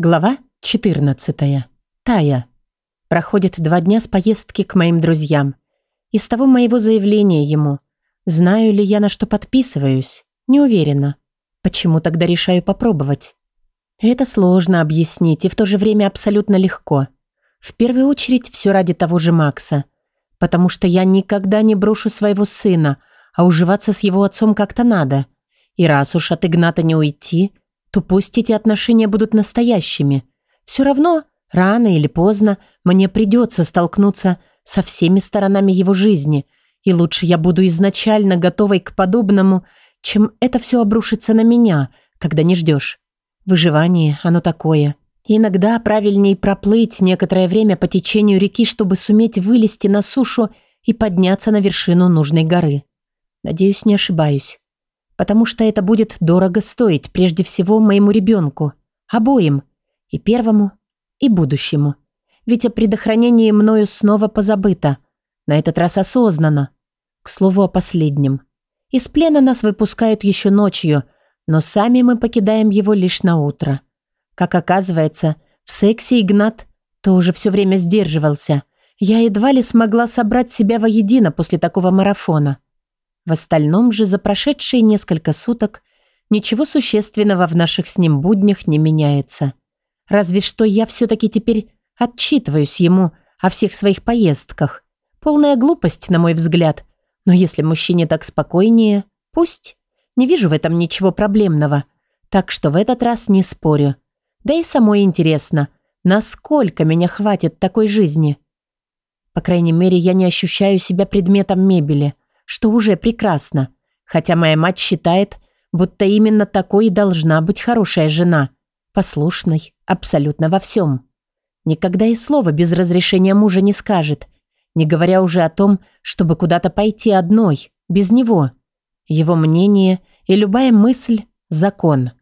Глава 14. Тая. Проходит два дня с поездки к моим друзьям. Из того моего заявления ему. Знаю ли я, на что подписываюсь? Не уверена. Почему тогда решаю попробовать? Это сложно объяснить и в то же время абсолютно легко. В первую очередь все ради того же Макса. Потому что я никогда не брошу своего сына, а уживаться с его отцом как-то надо. И раз уж от Игната не уйти – то пусть эти отношения будут настоящими. Все равно, рано или поздно, мне придется столкнуться со всеми сторонами его жизни, и лучше я буду изначально готовой к подобному, чем это все обрушится на меня, когда не ждешь. Выживание, оно такое. иногда правильней проплыть некоторое время по течению реки, чтобы суметь вылезти на сушу и подняться на вершину нужной горы. Надеюсь, не ошибаюсь потому что это будет дорого стоить прежде всего моему ребенку, обоим, и первому, и будущему. Ведь о предохранении мною снова позабыто, на этот раз осознанно. К слову о последнем. Из плена нас выпускают еще ночью, но сами мы покидаем его лишь на утро. Как оказывается, в сексе Игнат тоже все время сдерживался. Я едва ли смогла собрать себя воедино после такого марафона. В остальном же за прошедшие несколько суток ничего существенного в наших с ним буднях не меняется. Разве что я все-таки теперь отчитываюсь ему о всех своих поездках. Полная глупость, на мой взгляд. Но если мужчине так спокойнее, пусть. Не вижу в этом ничего проблемного. Так что в этот раз не спорю. Да и самой интересно, насколько меня хватит такой жизни. По крайней мере, я не ощущаю себя предметом мебели – что уже прекрасно, хотя моя мать считает, будто именно такой и должна быть хорошая жена, послушной абсолютно во всем. Никогда и слова без разрешения мужа не скажет, не говоря уже о том, чтобы куда-то пойти одной, без него. Его мнение и любая мысль – закон.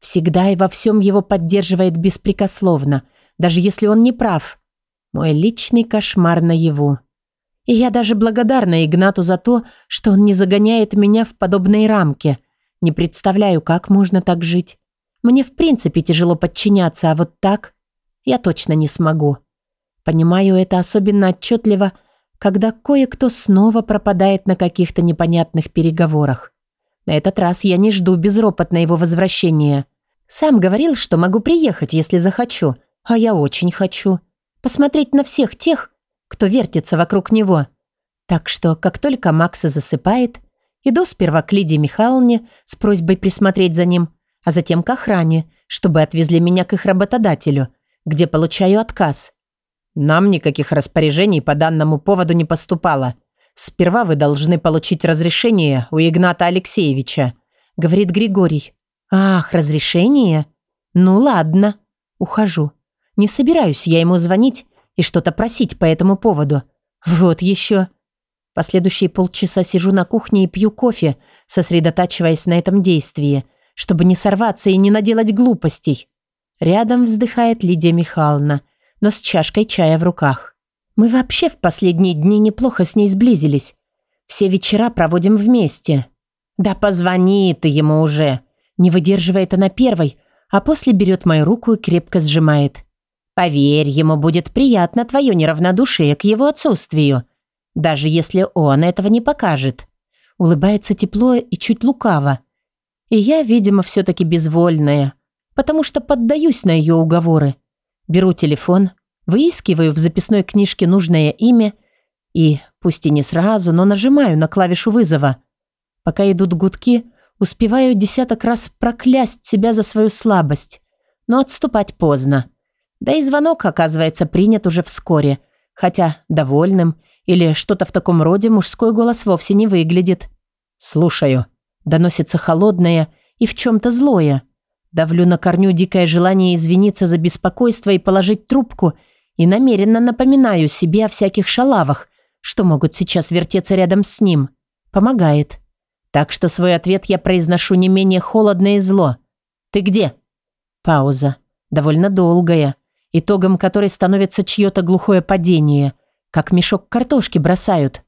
Всегда и во всем его поддерживает беспрекословно, даже если он не прав. Мой личный кошмар наяву. И я даже благодарна Игнату за то, что он не загоняет меня в подобные рамки. Не представляю, как можно так жить. Мне в принципе тяжело подчиняться, а вот так я точно не смогу. Понимаю это особенно отчетливо, когда кое-кто снова пропадает на каких-то непонятных переговорах. На этот раз я не жду безропотно его возвращения. Сам говорил, что могу приехать, если захочу, а я очень хочу. Посмотреть на всех тех, кто вертится вокруг него. Так что, как только Макса засыпает, иду сперва к Лидии Михайловне с просьбой присмотреть за ним, а затем к охране, чтобы отвезли меня к их работодателю, где получаю отказ. Нам никаких распоряжений по данному поводу не поступало. Сперва вы должны получить разрешение у Игната Алексеевича, говорит Григорий. Ах, разрешение? Ну ладно, ухожу. Не собираюсь я ему звонить и что-то просить по этому поводу. Вот еще. Последующие полчаса сижу на кухне и пью кофе, сосредотачиваясь на этом действии, чтобы не сорваться и не наделать глупостей. Рядом вздыхает Лидия Михайловна, но с чашкой чая в руках. Мы вообще в последние дни неплохо с ней сблизились. Все вечера проводим вместе. Да позвони ты ему уже. Не выдерживает она первой, а после берет мою руку и крепко сжимает. Поверь, ему будет приятно твое неравнодушие к его отсутствию, даже если он этого не покажет. Улыбается тепло и чуть лукаво. И я, видимо, все-таки безвольная, потому что поддаюсь на ее уговоры. Беру телефон, выискиваю в записной книжке нужное имя и, пусть и не сразу, но нажимаю на клавишу вызова. Пока идут гудки, успеваю десяток раз проклясть себя за свою слабость, но отступать поздно. Да и звонок, оказывается, принят уже вскоре, хотя довольным или что-то в таком роде мужской голос вовсе не выглядит. «Слушаю», — доносится холодное и в чем-то злое. Давлю на корню дикое желание извиниться за беспокойство и положить трубку, и намеренно напоминаю себе о всяких шалавах, что могут сейчас вертеться рядом с ним. Помогает. Так что свой ответ я произношу не менее холодно и зло. «Ты где?» Пауза. Довольно долгая итогом которой становится чье-то глухое падение, как мешок картошки бросают.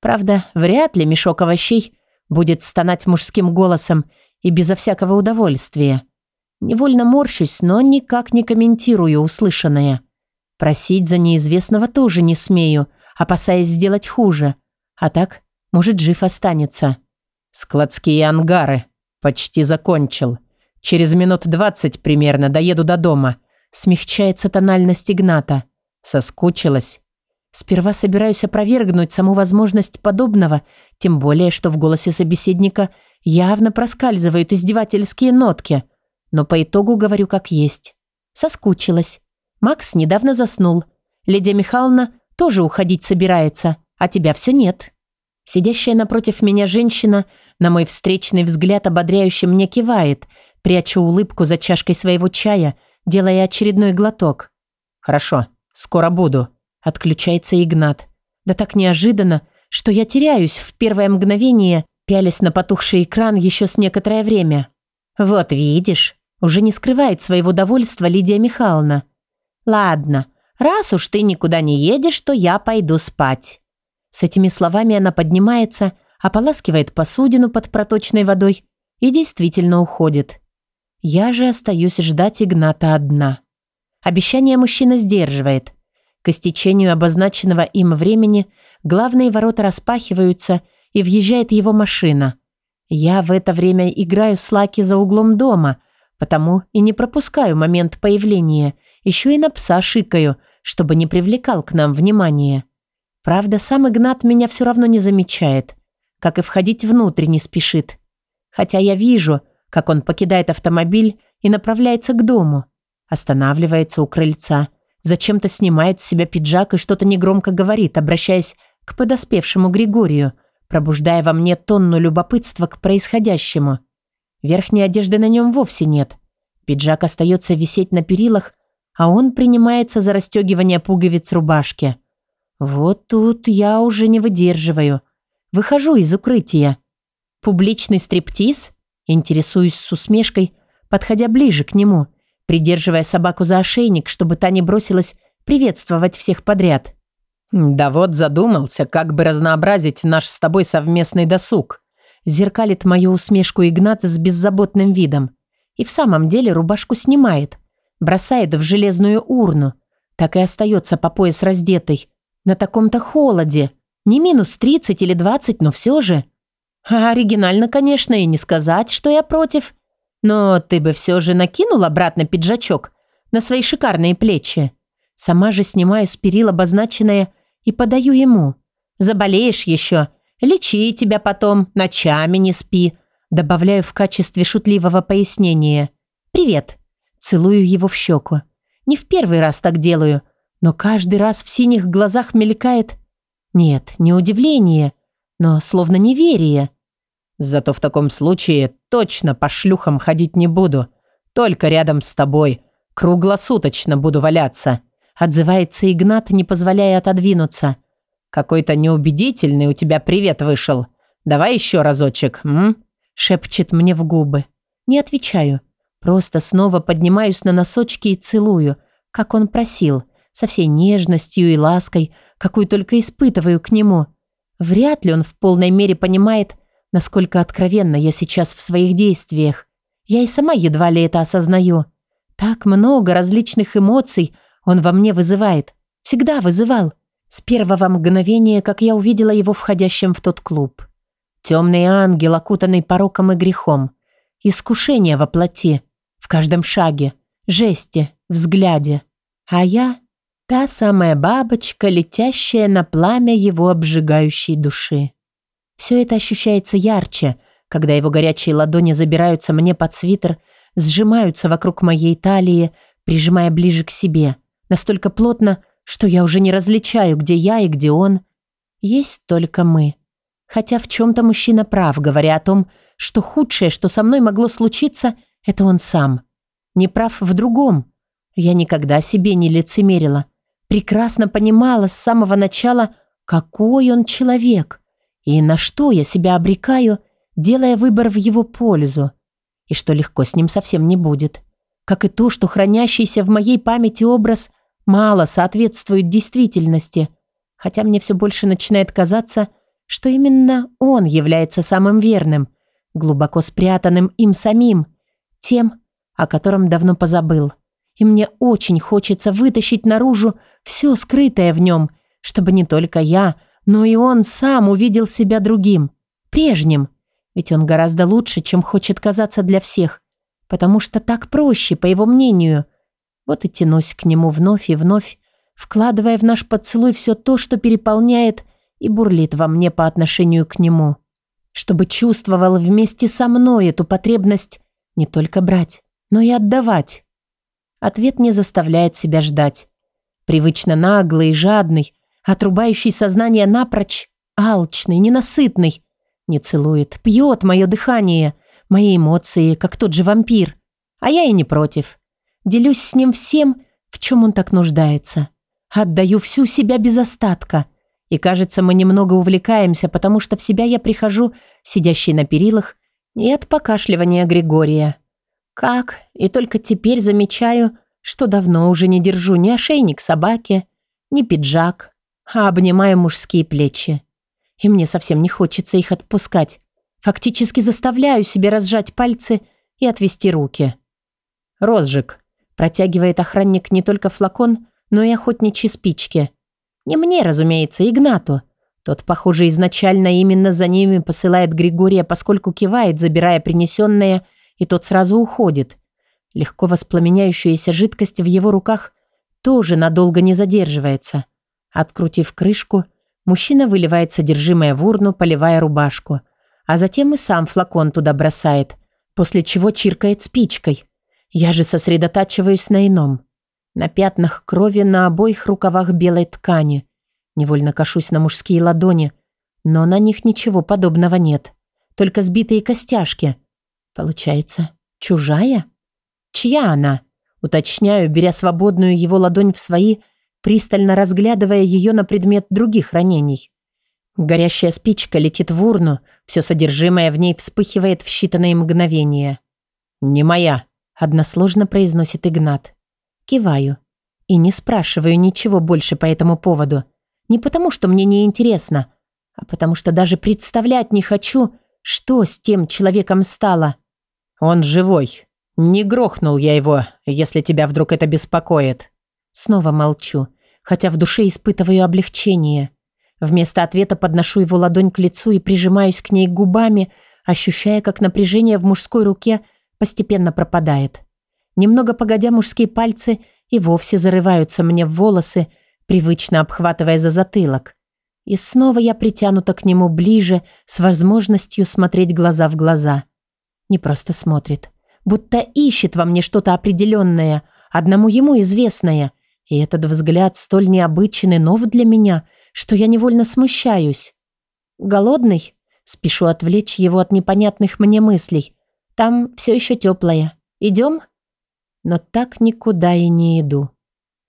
Правда, вряд ли мешок овощей будет стонать мужским голосом и безо всякого удовольствия. Невольно морщусь, но никак не комментирую услышанное. Просить за неизвестного тоже не смею, опасаясь сделать хуже. А так, может, жив останется. Складские ангары. Почти закончил. Через минут двадцать примерно доеду до дома. Смягчается тональность Игната. Соскучилась. Сперва собираюсь опровергнуть саму возможность подобного, тем более, что в голосе собеседника явно проскальзывают издевательские нотки. Но по итогу говорю как есть. Соскучилась. Макс недавно заснул. Лидия Михайловна тоже уходить собирается, а тебя все нет. Сидящая напротив меня женщина, на мой встречный взгляд ободряюще мне кивает, пряча улыбку за чашкой своего чая, делая очередной глоток. «Хорошо, скоро буду», Отключается Игнат. Да так неожиданно, что я теряюсь в первое мгновение, пялясь на потухший экран еще с некоторое время. Вот видишь, уже не скрывает своего довольства Лидия Михайловна. Ладно, раз уж ты никуда не едешь, то я пойду спать. С этими словами она поднимается, ополаскивает посудину под проточной водой и действительно уходит. Я же остаюсь ждать Игната одна. Обещание мужчина сдерживает. К истечению обозначенного им времени главные ворота распахиваются, и въезжает его машина. Я в это время играю с Лаки за углом дома, потому и не пропускаю момент появления, еще и на пса шикаю, чтобы не привлекал к нам внимания. Правда, сам Игнат меня все равно не замечает, как и входить внутрь не спешит. Хотя я вижу, как он покидает автомобиль и направляется к дому. Останавливается у крыльца – Зачем-то снимает с себя пиджак и что-то негромко говорит, обращаясь к подоспевшему Григорию, пробуждая во мне тонну любопытства к происходящему. Верхней одежды на нем вовсе нет. Пиджак остается висеть на перилах, а он принимается за расстегивание пуговиц рубашки. Вот тут я уже не выдерживаю. Выхожу из укрытия. Публичный стриптиз? Интересуюсь с усмешкой, подходя ближе к нему – придерживая собаку за ошейник, чтобы та не бросилась приветствовать всех подряд. «Да вот задумался, как бы разнообразить наш с тобой совместный досуг», зеркалит мою усмешку Игнат с беззаботным видом. И в самом деле рубашку снимает, бросает в железную урну, так и остается по пояс раздетой. На таком-то холоде. Не минус 30 или 20, но все же. Оригинально, конечно, и не сказать, что я против. Но ты бы все же накинул обратно пиджачок на свои шикарные плечи. Сама же снимаю с перил обозначенное и подаю ему. Заболеешь еще, лечи тебя потом, ночами не спи. Добавляю в качестве шутливого пояснения. «Привет». Целую его в щеку. Не в первый раз так делаю, но каждый раз в синих глазах мелькает... Нет, не удивление, но словно неверие. Зато в таком случае точно по шлюхам ходить не буду. Только рядом с тобой. Круглосуточно буду валяться. Отзывается Игнат, не позволяя отодвинуться. Какой-то неубедительный у тебя привет вышел. Давай еще разочек, м? Шепчет мне в губы. Не отвечаю. Просто снова поднимаюсь на носочки и целую, как он просил, со всей нежностью и лаской, какую только испытываю к нему. Вряд ли он в полной мере понимает, Насколько откровенно я сейчас в своих действиях. Я и сама едва ли это осознаю. Так много различных эмоций он во мне вызывает. Всегда вызывал. С первого мгновения, как я увидела его входящим в тот клуб. Темный ангел, окутанный пороком и грехом. Искушение во плоти. В каждом шаге, жесте, взгляде. А я — та самая бабочка, летящая на пламя его обжигающей души. Все это ощущается ярче, когда его горячие ладони забираются мне под свитер, сжимаются вокруг моей талии, прижимая ближе к себе, настолько плотно, что я уже не различаю, где я и где он. Есть только мы. Хотя в чем-то мужчина прав, говоря о том, что худшее, что со мной могло случиться, это он сам. Не прав в другом. Я никогда себе не лицемерила. Прекрасно понимала с самого начала, какой он человек. И на что я себя обрекаю, делая выбор в его пользу? И что легко с ним совсем не будет. Как и то, что хранящийся в моей памяти образ мало соответствует действительности, хотя мне все больше начинает казаться, что именно он является самым верным, глубоко спрятанным им самим, тем, о котором давно позабыл. И мне очень хочется вытащить наружу все скрытое в нем, чтобы не только я, но и он сам увидел себя другим, прежним. Ведь он гораздо лучше, чем хочет казаться для всех, потому что так проще, по его мнению. Вот и тянусь к нему вновь и вновь, вкладывая в наш поцелуй все то, что переполняет и бурлит во мне по отношению к нему. Чтобы чувствовал вместе со мной эту потребность не только брать, но и отдавать. Ответ не заставляет себя ждать. Привычно наглый и жадный, отрубающий сознание напрочь, алчный, ненасытный. Не целует, пьет мое дыхание, мои эмоции, как тот же вампир. А я и не против. Делюсь с ним всем, в чем он так нуждается. Отдаю всю себя без остатка. И кажется, мы немного увлекаемся, потому что в себя я прихожу, сидящий на перилах, и от покашливания Григория. Как? И только теперь замечаю, что давно уже не держу ни ошейник собаки, ни пиджак, а обнимаю мужские плечи. И мне совсем не хочется их отпускать. Фактически заставляю себе разжать пальцы и отвести руки. «Розжиг», – протягивает охранник не только флакон, но и охотничьи спички. Не мне, разумеется, Игнату. Тот, похоже, изначально именно за ними посылает Григория, поскольку кивает, забирая принесенное – и тот сразу уходит. Легко воспламеняющаяся жидкость в его руках тоже надолго не задерживается. Открутив крышку, мужчина выливает содержимое в урну, поливая рубашку, а затем и сам флакон туда бросает, после чего чиркает спичкой. Я же сосредотачиваюсь на ином. На пятнах крови на обоих рукавах белой ткани. Невольно кашусь на мужские ладони, но на них ничего подобного нет. Только сбитые костяшки, Получается, чужая? Чья она? Уточняю, беря свободную его ладонь в свои, пристально разглядывая ее на предмет других ранений. Горящая спичка летит в урну, все содержимое в ней вспыхивает в считанные мгновения. «Не моя», — односложно произносит Игнат. Киваю. И не спрашиваю ничего больше по этому поводу. Не потому, что мне не интересно, а потому что даже представлять не хочу, что с тем человеком стало. «Он живой. Не грохнул я его, если тебя вдруг это беспокоит». Снова молчу, хотя в душе испытываю облегчение. Вместо ответа подношу его ладонь к лицу и прижимаюсь к ней губами, ощущая, как напряжение в мужской руке постепенно пропадает. Немного погодя, мужские пальцы и вовсе зарываются мне в волосы, привычно обхватывая за затылок. И снова я притянута к нему ближе, с возможностью смотреть глаза в глаза. Не просто смотрит, будто ищет во мне что-то определенное, одному ему известное. И этот взгляд столь необычен и нов для меня, что я невольно смущаюсь. «Голодный?» Спешу отвлечь его от непонятных мне мыслей. «Там все еще теплое. Идем?» Но так никуда и не иду.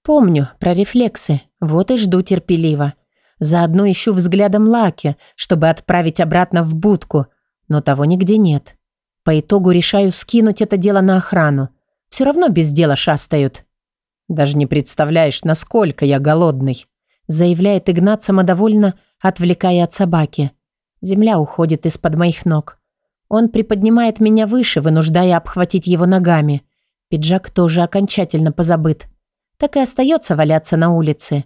Помню про рефлексы, вот и жду терпеливо. Заодно ищу взглядом Лаки, чтобы отправить обратно в будку, но того нигде нет. По итогу решаю скинуть это дело на охрану. Все равно без дела шастают. «Даже не представляешь, насколько я голодный», заявляет Игнат самодовольно, отвлекая от собаки. Земля уходит из-под моих ног. Он приподнимает меня выше, вынуждая обхватить его ногами. Пиджак тоже окончательно позабыт. Так и остается валяться на улице.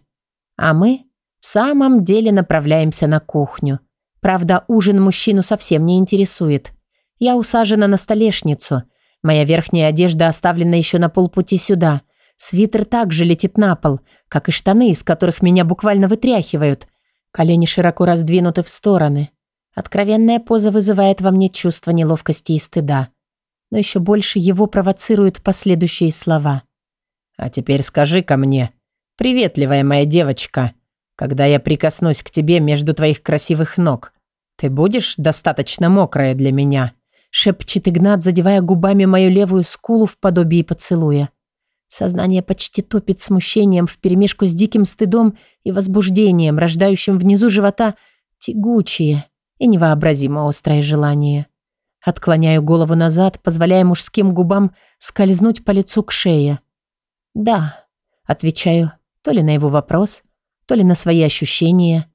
А мы в самом деле направляемся на кухню. Правда, ужин мужчину совсем не интересует. Я усажена на столешницу. Моя верхняя одежда оставлена еще на полпути сюда. Свитер также летит на пол, как и штаны, из которых меня буквально вытряхивают. Колени широко раздвинуты в стороны. Откровенная поза вызывает во мне чувство неловкости и стыда. Но еще больше его провоцируют последующие слова. «А теперь скажи ко мне, приветливая моя девочка, когда я прикоснусь к тебе между твоих красивых ног, ты будешь достаточно мокрая для меня?» Шепчет Игнат, задевая губами мою левую скулу в подобии поцелуя. Сознание почти топит смущением вперемешку с диким стыдом и возбуждением, рождающим внизу живота тягучее и невообразимо острое желание. Отклоняю голову назад, позволяя мужским губам скользнуть по лицу к шее. «Да», — отвечаю, то ли на его вопрос, то ли на свои ощущения.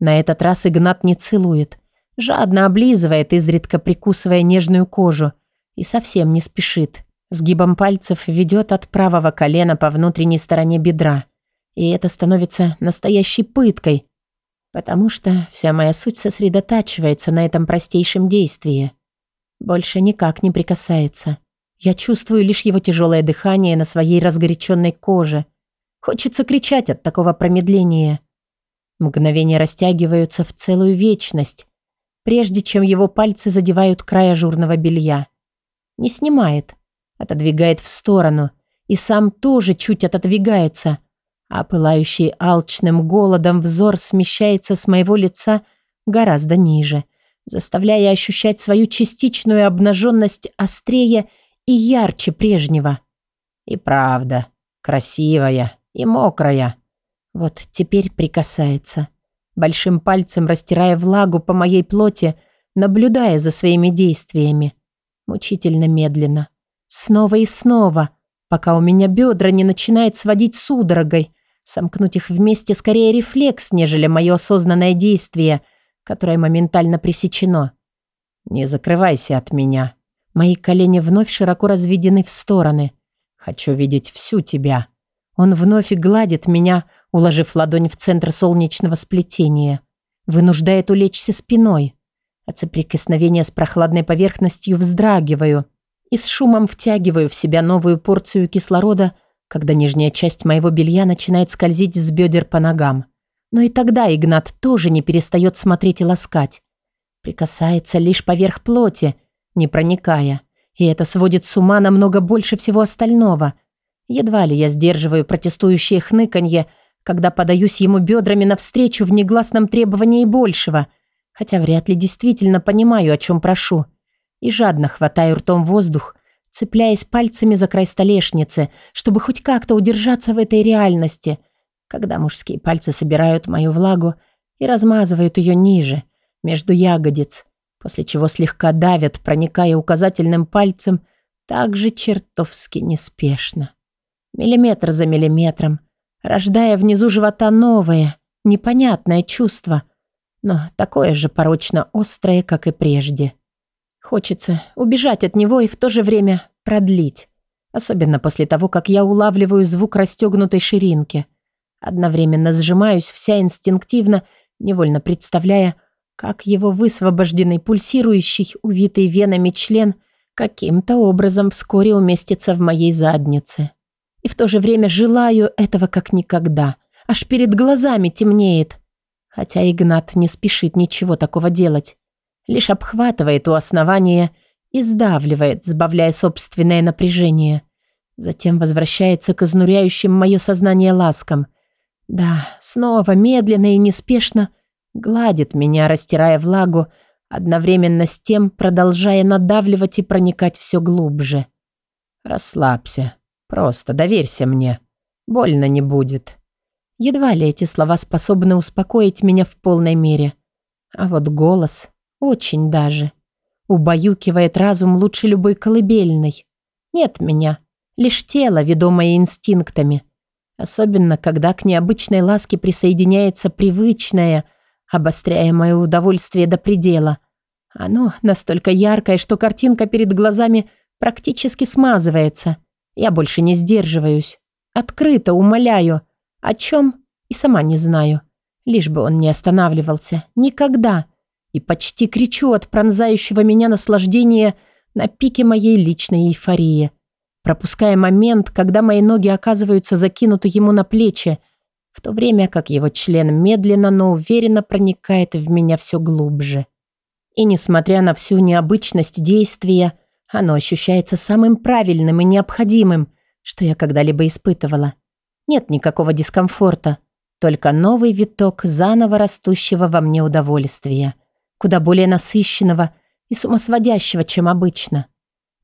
На этот раз Игнат не целует, Жадно облизывает, изредка прикусывая нежную кожу. И совсем не спешит. Сгибом пальцев ведет от правого колена по внутренней стороне бедра. И это становится настоящей пыткой, потому что вся моя суть сосредотачивается на этом простейшем действии. Больше никак не прикасается. Я чувствую лишь его тяжелое дыхание на своей разгоряченной коже. Хочется кричать от такого промедления. Мгновения растягиваются в целую вечность, прежде чем его пальцы задевают край ажурного белья. Не снимает, отодвигает в сторону и сам тоже чуть отодвигается, а пылающий алчным голодом взор смещается с моего лица гораздо ниже, заставляя ощущать свою частичную обнаженность острее и ярче прежнего. И правда, красивая и мокрая. Вот теперь прикасается. Большим пальцем растирая влагу по моей плоти, наблюдая за своими действиями. Мучительно медленно. Снова и снова, пока у меня бедра не начинает сводить судорогой. Сомкнуть их вместе скорее рефлекс, нежели мое осознанное действие, которое моментально пресечено. «Не закрывайся от меня», Мои колени вновь широко разведены в стороны. Хочу видеть всю тебя. Он вновь гладит меня, уложив ладонь в центр солнечного сплетения. Вынуждает улечься спиной. От соприкосновения с прохладной поверхностью вздрагиваю и с шумом втягиваю в себя новую порцию кислорода, когда нижняя часть моего белья начинает скользить с бедер по ногам. Но и тогда Игнат тоже не перестает смотреть и ласкать. Прикасается лишь поверх плоти, не проникая. И это сводит с ума намного больше всего остального. Едва ли я сдерживаю протестующее хныканье, когда подаюсь ему бедрами навстречу в негласном требовании большего, хотя вряд ли действительно понимаю, о чем прошу. И жадно хватаю ртом воздух, цепляясь пальцами за край столешницы, чтобы хоть как-то удержаться в этой реальности, когда мужские пальцы собирают мою влагу и размазывают ее ниже, между ягодиц, после чего слегка давят, проникая указательным пальцем, также чертовски неспешно. Миллиметр за миллиметром, рождая внизу живота новое, непонятное чувство, но такое же порочно острое, как и прежде. Хочется убежать от него и в то же время продлить, особенно после того, как я улавливаю звук расстегнутой ширинки. Одновременно сжимаюсь вся инстинктивно, невольно представляя, как его высвобожденный, пульсирующий, увитый венами член каким-то образом вскоре уместится в моей заднице. И в то же время желаю этого как никогда. Аж перед глазами темнеет. Хотя Игнат не спешит ничего такого делать. Лишь обхватывает у основания и сдавливает, сбавляя собственное напряжение. Затем возвращается к изнуряющим мое сознание ласкам. Да, снова медленно и неспешно – Гладит меня, растирая влагу, одновременно с тем продолжая надавливать и проникать все глубже. «Расслабься. Просто доверься мне. Больно не будет». Едва ли эти слова способны успокоить меня в полной мере. А вот голос очень даже. Убаюкивает разум лучше любой колыбельной. Нет меня, лишь тело, ведомое инстинктами. Особенно, когда к необычной ласке присоединяется привычное, обостряя мое удовольствие до предела. Оно настолько яркое, что картинка перед глазами практически смазывается. Я больше не сдерживаюсь. Открыто умоляю. О чем? И сама не знаю. Лишь бы он не останавливался. Никогда. И почти кричу от пронзающего меня наслаждения на пике моей личной эйфории. Пропуская момент, когда мои ноги оказываются закинуты ему на плечи, в то время как его член медленно, но уверенно проникает в меня все глубже. И несмотря на всю необычность действия, оно ощущается самым правильным и необходимым, что я когда-либо испытывала. Нет никакого дискомфорта, только новый виток заново растущего во мне удовольствия, куда более насыщенного и сумасводящего, чем обычно.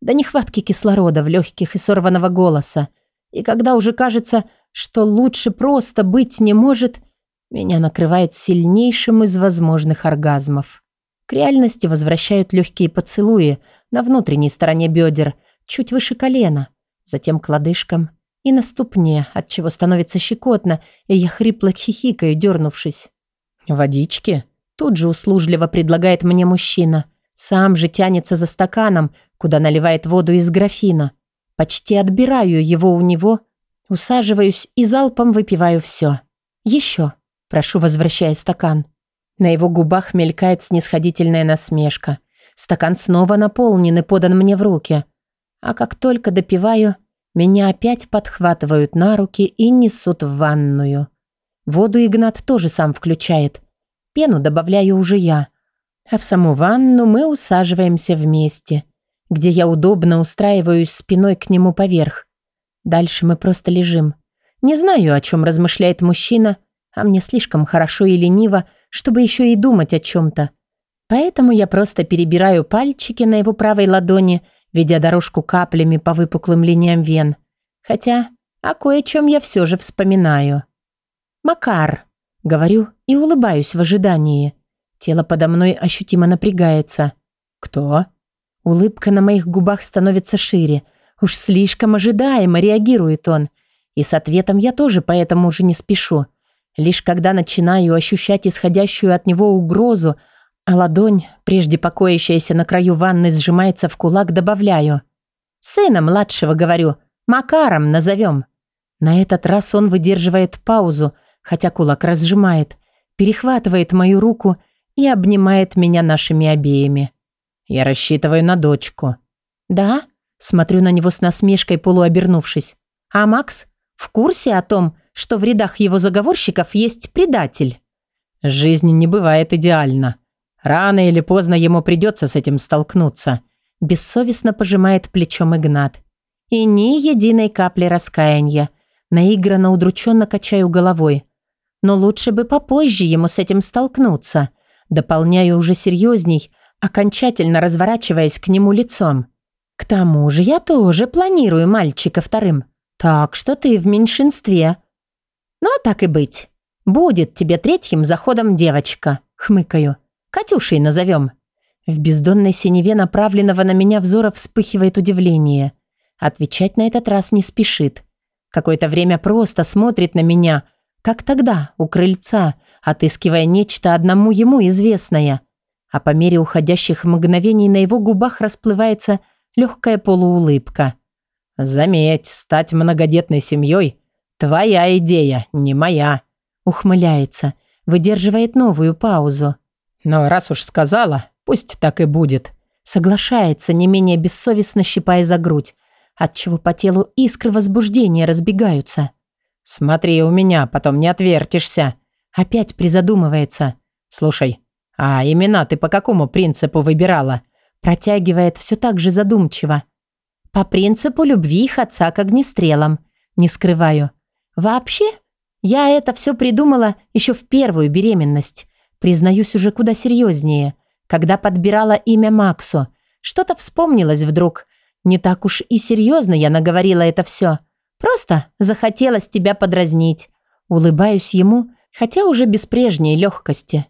До нехватки кислорода в легких и сорванного голоса. И когда уже кажется, что лучше просто быть не может, меня накрывает сильнейшим из возможных оргазмов. К реальности возвращают легкие поцелуи на внутренней стороне бедер, чуть выше колена, затем к лодыжкам и на ступне, от чего становится щекотно, и я хрипло хихикаю, дернувшись. «Водички?» Тут же услужливо предлагает мне мужчина. Сам же тянется за стаканом, куда наливает воду из графина. Почти отбираю его у него, усаживаюсь и залпом выпиваю все. Еще. Прошу, возвращая стакан. На его губах мелькает снисходительная насмешка. Стакан снова наполнен и подан мне в руки. А как только допиваю, меня опять подхватывают на руки и несут в ванную. Воду Игнат тоже сам включает. Пену добавляю уже я. А в саму ванну мы усаживаемся вместе, где я удобно устраиваюсь спиной к нему поверх. Дальше мы просто лежим. Не знаю, о чем размышляет мужчина, а мне слишком хорошо и лениво, чтобы еще и думать о чем-то. Поэтому я просто перебираю пальчики на его правой ладони – ведя дорожку каплями по выпуклым линиям вен. Хотя о кое-чем я все же вспоминаю. «Макар», — говорю и улыбаюсь в ожидании. Тело подо мной ощутимо напрягается. «Кто?» Улыбка на моих губах становится шире. Уж слишком ожидаемо реагирует он. И с ответом я тоже поэтому уже не спешу. Лишь когда начинаю ощущать исходящую от него угрозу, а ладонь, прежде покоящаяся на краю ванны, сжимается в кулак, добавляю. «Сына младшего, говорю, Макаром назовем». На этот раз он выдерживает паузу, хотя кулак разжимает, перехватывает мою руку и обнимает меня нашими обеими. Я рассчитываю на дочку. «Да?» Смотрю на него с насмешкой, полуобернувшись. «А Макс в курсе о том, что в рядах его заговорщиков есть предатель?» «Жизнь не бывает идеальна», Рано или поздно ему придется с этим столкнуться. Бессовестно пожимает плечом Игнат. И ни единой капли раскаяния. Наигранно удрученно качаю головой. Но лучше бы попозже ему с этим столкнуться. Дополняю уже серьезней, окончательно разворачиваясь к нему лицом. К тому же я тоже планирую мальчика вторым. Так что ты в меньшинстве. Но так и быть. Будет тебе третьим заходом девочка, хмыкаю. Катюшей назовем». В бездонной синеве направленного на меня взора вспыхивает удивление. Отвечать на этот раз не спешит. Какое-то время просто смотрит на меня, как тогда, у крыльца, отыскивая нечто одному ему известное. А по мере уходящих мгновений на его губах расплывается легкая полуулыбка. «Заметь, стать многодетной семьей – твоя идея, не моя», – ухмыляется, выдерживает новую паузу. Но раз уж сказала, пусть так и будет. Соглашается, не менее бессовестно щипая за грудь, отчего по телу искры возбуждения разбегаются. «Смотри у меня, потом не отвертишься». Опять призадумывается. «Слушай, а имена ты по какому принципу выбирала?» Протягивает все так же задумчиво. «По принципу любви их отца к огнестрелам. Не скрываю. Вообще, я это все придумала еще в первую беременность. Признаюсь уже куда серьезнее. Когда подбирала имя Максу, что-то вспомнилось вдруг. Не так уж и серьезно я наговорила это все. Просто захотелось тебя подразнить. Улыбаюсь ему, хотя уже без прежней легкости.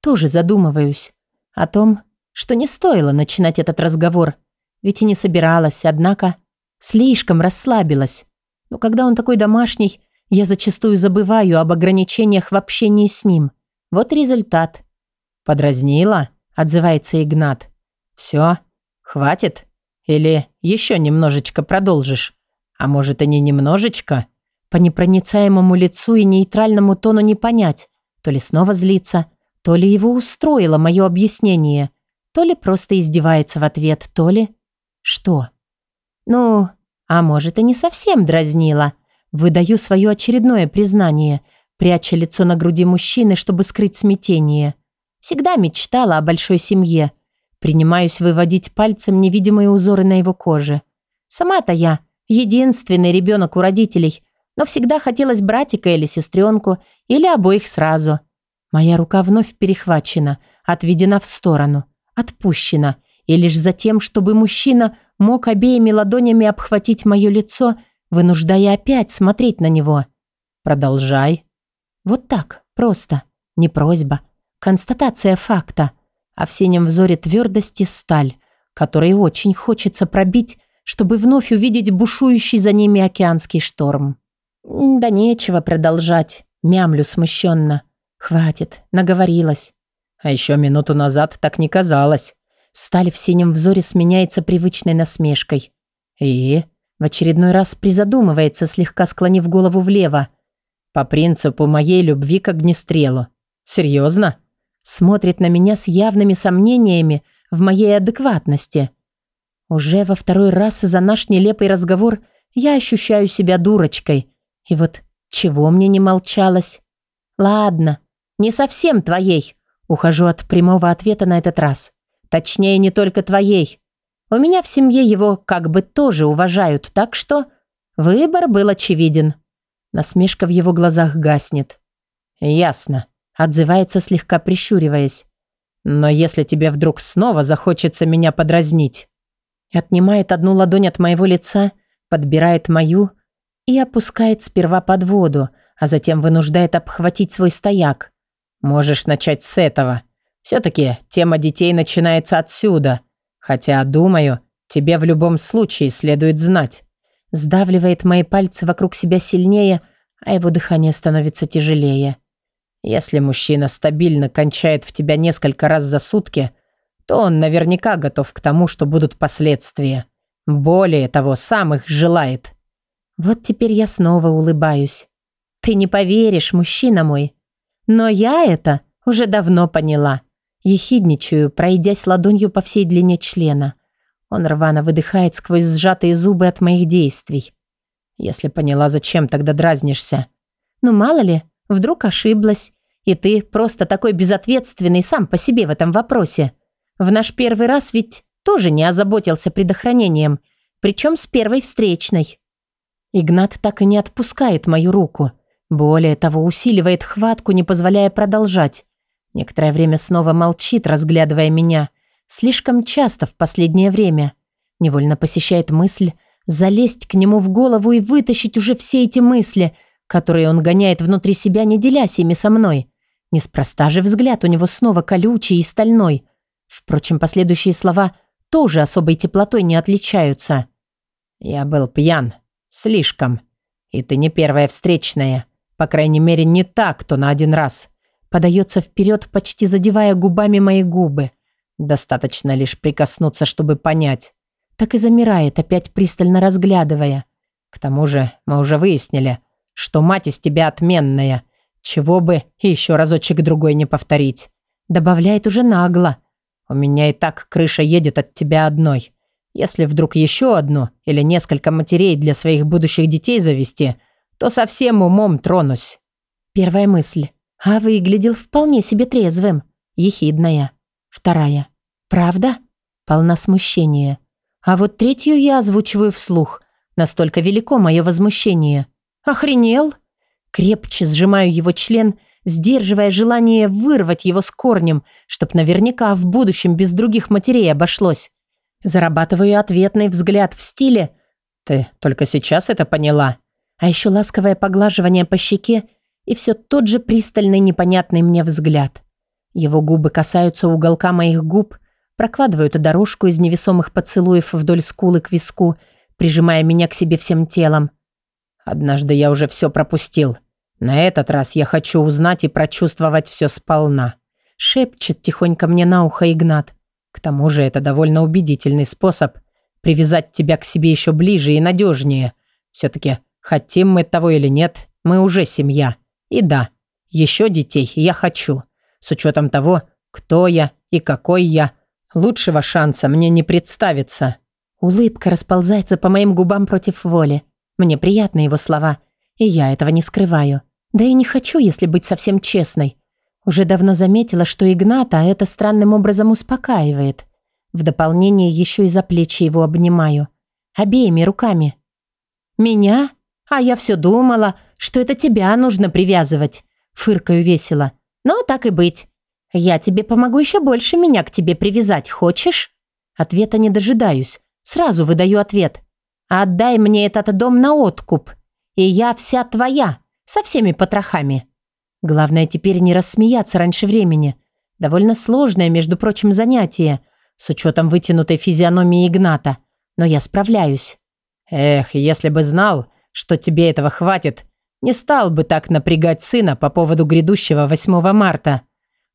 Тоже задумываюсь о том, что не стоило начинать этот разговор. Ведь и не собиралась, однако слишком расслабилась. Но когда он такой домашний, я зачастую забываю об ограничениях в общении с ним – вот результат. «Подразнила?» – отзывается Игнат. «Все? Хватит? Или еще немножечко продолжишь? А может, и не немножечко?» По непроницаемому лицу и нейтральному тону не понять, то ли снова злится, то ли его устроило мое объяснение, то ли просто издевается в ответ, то ли... Что? Ну, а может, и не совсем дразнила. Выдаю свое очередное признание – пряча лицо на груди мужчины, чтобы скрыть смятение. Всегда мечтала о большой семье. Принимаюсь выводить пальцем невидимые узоры на его коже. Сама-то я единственный ребенок у родителей, но всегда хотелось братика или сестренку, или обоих сразу. Моя рука вновь перехвачена, отведена в сторону, отпущена, и лишь за тем, чтобы мужчина мог обеими ладонями обхватить мое лицо, вынуждая опять смотреть на него. «Продолжай», вот так, просто. Не просьба. Констатация факта. А в синем взоре твердости сталь, которой очень хочется пробить, чтобы вновь увидеть бушующий за ними океанский шторм. Да нечего продолжать. Мямлю смущенно. Хватит, наговорилась. А еще минуту назад так не казалось. Сталь в синем взоре сменяется привычной насмешкой. И? В очередной раз призадумывается, слегка склонив голову влево. По принципу моей любви к огнестрелу. Серьезно? Смотрит на меня с явными сомнениями в моей адекватности. Уже во второй раз за наш нелепый разговор я ощущаю себя дурочкой. И вот чего мне не молчалось? Ладно, не совсем твоей. Ухожу от прямого ответа на этот раз. Точнее, не только твоей. У меня в семье его как бы тоже уважают, так что выбор был очевиден. Насмешка в его глазах гаснет. «Ясно», — отзывается, слегка прищуриваясь. «Но если тебе вдруг снова захочется меня подразнить...» Отнимает одну ладонь от моего лица, подбирает мою и опускает сперва под воду, а затем вынуждает обхватить свой стояк. «Можешь начать с этого. Все-таки тема детей начинается отсюда. Хотя, думаю, тебе в любом случае следует знать сдавливает мои пальцы вокруг себя сильнее, а его дыхание становится тяжелее. Если мужчина стабильно кончает в тебя несколько раз за сутки, то он наверняка готов к тому, что будут последствия. Более того, сам их желает. Вот теперь я снова улыбаюсь. Ты не поверишь, мужчина мой. Но я это уже давно поняла. Ехидничаю, пройдясь ладонью по всей длине члена. Он рвано выдыхает сквозь сжатые зубы от моих действий. Если поняла, зачем тогда дразнишься? Ну, мало ли, вдруг ошиблась. И ты просто такой безответственный сам по себе в этом вопросе. В наш первый раз ведь тоже не озаботился предохранением, причем с первой встречной. Игнат так и не отпускает мою руку. Более того, усиливает хватку, не позволяя продолжать. Некоторое время снова молчит, разглядывая меня. Слишком часто в последнее время. Невольно посещает мысль залезть к нему в голову и вытащить уже все эти мысли, которые он гоняет внутри себя, не делясь ими со мной. Неспроста же взгляд у него снова колючий и стальной. Впрочем, последующие слова тоже особой теплотой не отличаются. «Я был пьян. Слишком. И ты не первая встречная. По крайней мере, не так, кто на один раз». Подается вперед, почти задевая губами мои губы. Достаточно лишь прикоснуться, чтобы понять. Так и замирает, опять пристально разглядывая. К тому же мы уже выяснили, что мать из тебя отменная. Чего бы еще разочек другой не повторить. Добавляет уже нагло. У меня и так крыша едет от тебя одной. Если вдруг еще одну или несколько матерей для своих будущих детей завести, то совсем умом тронусь. Первая мысль. А выглядел вполне себе трезвым. Ехидная. Вторая. Правда? Полна смущения. А вот третью я озвучиваю вслух. Настолько велико мое возмущение. Охренел? Крепче сжимаю его член, сдерживая желание вырвать его с корнем, чтоб наверняка в будущем без других матерей обошлось. Зарабатываю ответный взгляд в стиле «Ты только сейчас это поняла?» А еще ласковое поглаживание по щеке и все тот же пристальный непонятный мне взгляд. Его губы касаются уголка моих губ, прокладывают дорожку из невесомых поцелуев вдоль скулы к виску, прижимая меня к себе всем телом. «Однажды я уже все пропустил. На этот раз я хочу узнать и прочувствовать все сполна», шепчет тихонько мне на ухо Игнат. «К тому же это довольно убедительный способ привязать тебя к себе еще ближе и надежнее. Все-таки, хотим мы того или нет, мы уже семья. И да, еще детей я хочу». С учетом того, кто я и какой я, лучшего шанса мне не представится. Улыбка расползается по моим губам против воли. Мне приятны его слова, и я этого не скрываю. Да и не хочу, если быть совсем честной. Уже давно заметила, что Игната это странным образом успокаивает. В дополнение еще и за плечи его обнимаю. Обеими руками. «Меня? А я все думала, что это тебя нужно привязывать», фыркаю весело. Но так и быть. Я тебе помогу еще больше меня к тебе привязать. Хочешь? Ответа не дожидаюсь. Сразу выдаю ответ. Отдай мне этот дом на откуп. И я вся твоя. Со всеми потрохами. Главное теперь не рассмеяться раньше времени. Довольно сложное, между прочим, занятие. С учетом вытянутой физиономии Игната. Но я справляюсь. Эх, если бы знал, что тебе этого хватит, не стал бы так напрягать сына по поводу грядущего 8 марта.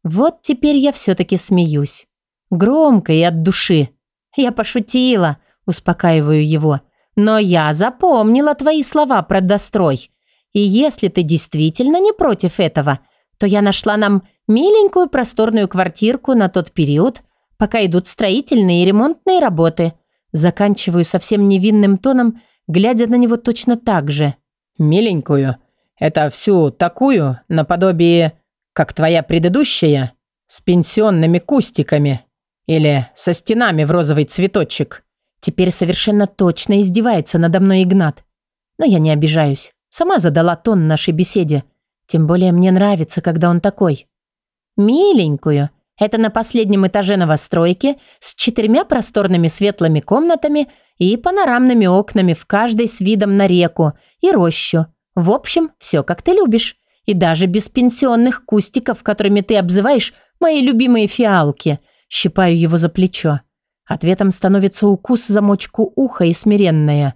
Вот теперь я все-таки смеюсь. Громко и от души. Я пошутила, успокаиваю его. Но я запомнила твои слова про дострой. И если ты действительно не против этого, то я нашла нам миленькую просторную квартирку на тот период, пока идут строительные и ремонтные работы. Заканчиваю совсем невинным тоном, глядя на него точно так же. «Миленькую? Это всю такую, наподобие, как твоя предыдущая, с пенсионными кустиками или со стенами в розовый цветочек?» Теперь совершенно точно издевается надо мной Игнат. Но я не обижаюсь. Сама задала тон нашей беседе. Тем более мне нравится, когда он такой. «Миленькую. Это на последнем этаже новостройки с четырьмя просторными светлыми комнатами и панорамными окнами в каждой с видом на реку и рощу. В общем, все как ты любишь. И даже без пенсионных кустиков, которыми ты обзываешь мои любимые фиалки. Щипаю его за плечо. Ответом становится укус замочку уха и смиренная.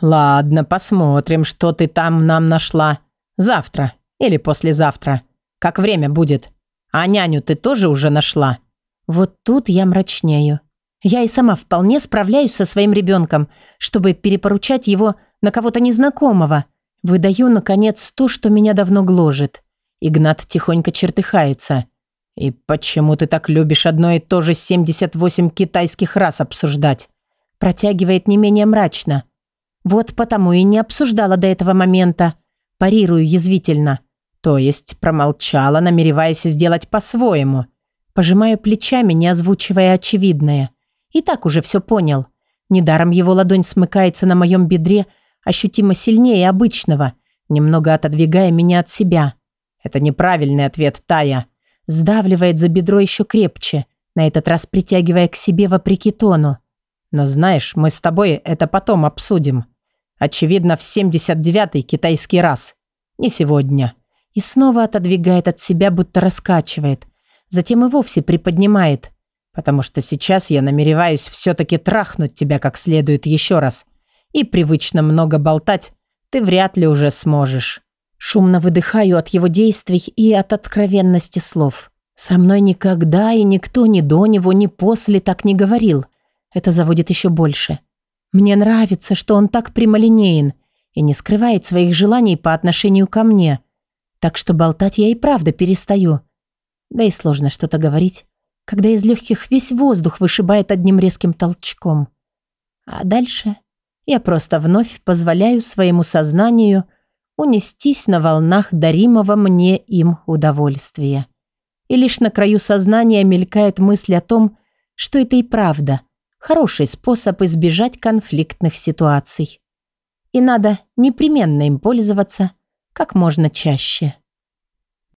«Ладно, посмотрим, что ты там нам нашла. Завтра или послезавтра. Как время будет. А няню ты тоже уже нашла?» Вот тут я мрачнею. Я и сама вполне справляюсь со своим ребенком, чтобы перепоручать его на кого-то незнакомого. Выдаю, наконец, то, что меня давно гложет. Игнат тихонько чертыхается. «И почему ты так любишь одно и то же 78 китайских рас обсуждать?» Протягивает не менее мрачно. Вот потому и не обсуждала до этого момента. Парирую язвительно. То есть промолчала, намереваясь сделать по-своему. Пожимаю плечами, не озвучивая очевидное. И так уже все понял. Недаром его ладонь смыкается на моем бедре ощутимо сильнее обычного, немного отодвигая меня от себя. Это неправильный ответ, Тая. Сдавливает за бедро еще крепче, на этот раз притягивая к себе вопреки тону. Но знаешь, мы с тобой это потом обсудим. Очевидно, в 79-й китайский раз. Не сегодня. И снова отодвигает от себя, будто раскачивает. Затем и вовсе приподнимает. Потому что сейчас я намереваюсь все-таки трахнуть тебя как следует еще раз. И привычно много болтать ты вряд ли уже сможешь. Шумно выдыхаю от его действий и от откровенности слов. Со мной никогда и никто ни до него, ни после так не говорил. Это заводит еще больше. Мне нравится, что он так прямолинеен и не скрывает своих желаний по отношению ко мне. Так что болтать я и правда перестаю. Да и сложно что-то говорить, когда из легких весь воздух вышибает одним резким толчком. А дальше я просто вновь позволяю своему сознанию – унестись на волнах даримого мне им удовольствия. И лишь на краю сознания мелькает мысль о том, что это и правда хороший способ избежать конфликтных ситуаций. И надо непременно им пользоваться как можно чаще.